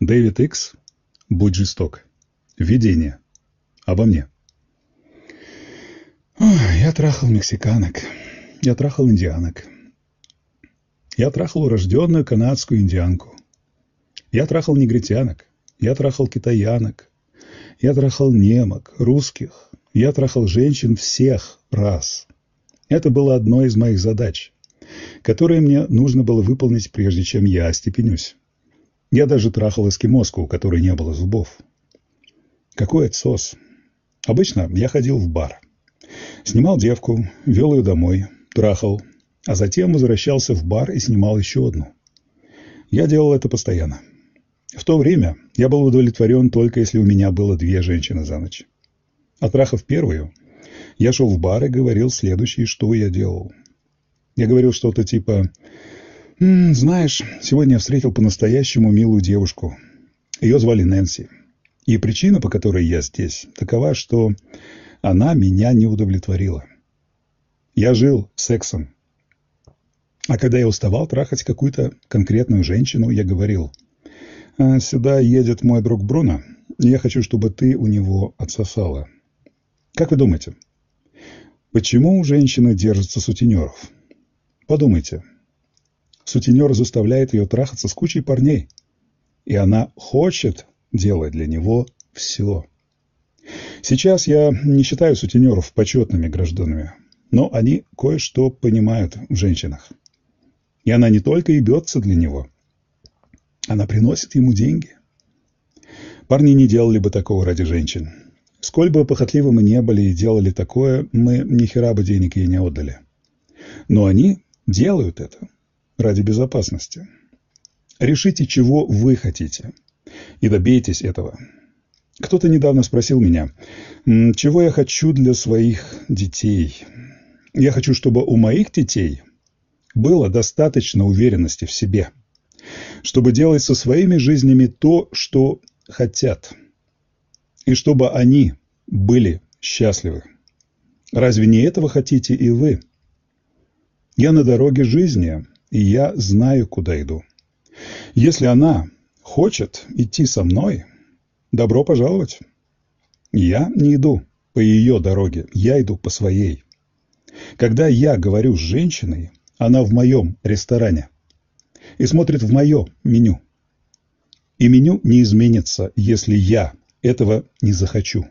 Дэвид Икс. Будь жесток. Видение. Обо мне. Я трахал мексиканок. Я трахал индианок. Я трахал урожденную канадскую индианку. Я трахал негритянок. Я трахал китаянок. Я трахал немок, русских. Я трахал женщин всех рас. Это было одной из моих задач, которые мне нужно было выполнить, прежде чем я остепенюсь. Я даже трахал эскимоску, у которой не было зубов. Какой отсос. Обычно я ходил в бар. Снимал девку, вел ее домой, трахал, а затем возвращался в бар и снимал еще одну. Я делал это постоянно. В то время я был удовлетворен только если у меня было две женщины за ночь. Отрахав первую, я шел в бар и говорил следующее, что я делал. Я говорил что-то типа «М, «Знаешь, сегодня я встретил по-настоящему милую девушку. Ее звали Нэнси. И причина, по которой я здесь, такова, что она меня не удовлетворила. Я жил сексом. А когда я уставал трахать какую-то конкретную женщину, я говорил, «А, «Сюда едет мой друг Бруно, и я хочу, чтобы ты у него отсосала». Как вы думаете, почему женщины держатся сутенеров? Подумайте. Сутенер заставляет ее трахаться с кучей парней, и она хочет делать для него все. Сейчас я не считаю сутенеров почетными гражданами, но они кое-что понимают в женщинах. И она не только и для него, она приносит ему деньги. Парни не делали бы такого ради женщин. Сколь бы похотливы мы не были и делали такое, мы ни хера бы денег ей не отдали. Но они делают это ради безопасности. Решите, чего вы хотите, и добейтесь этого. Кто-то недавно спросил меня, чего я хочу для своих детей. Я хочу, чтобы у моих детей было достаточно уверенности в себе, чтобы делать со своими жизнями то, что хотят, и чтобы они были счастливы. Разве не этого хотите и вы? Я на дороге жизни, и я знаю, куда иду. Если она хочет идти со мной – Добро пожаловать. Я не иду по ее дороге, я иду по своей. Когда я говорю с женщиной, она в моем ресторане и смотрит в мое меню. И меню не изменится, если я этого не захочу.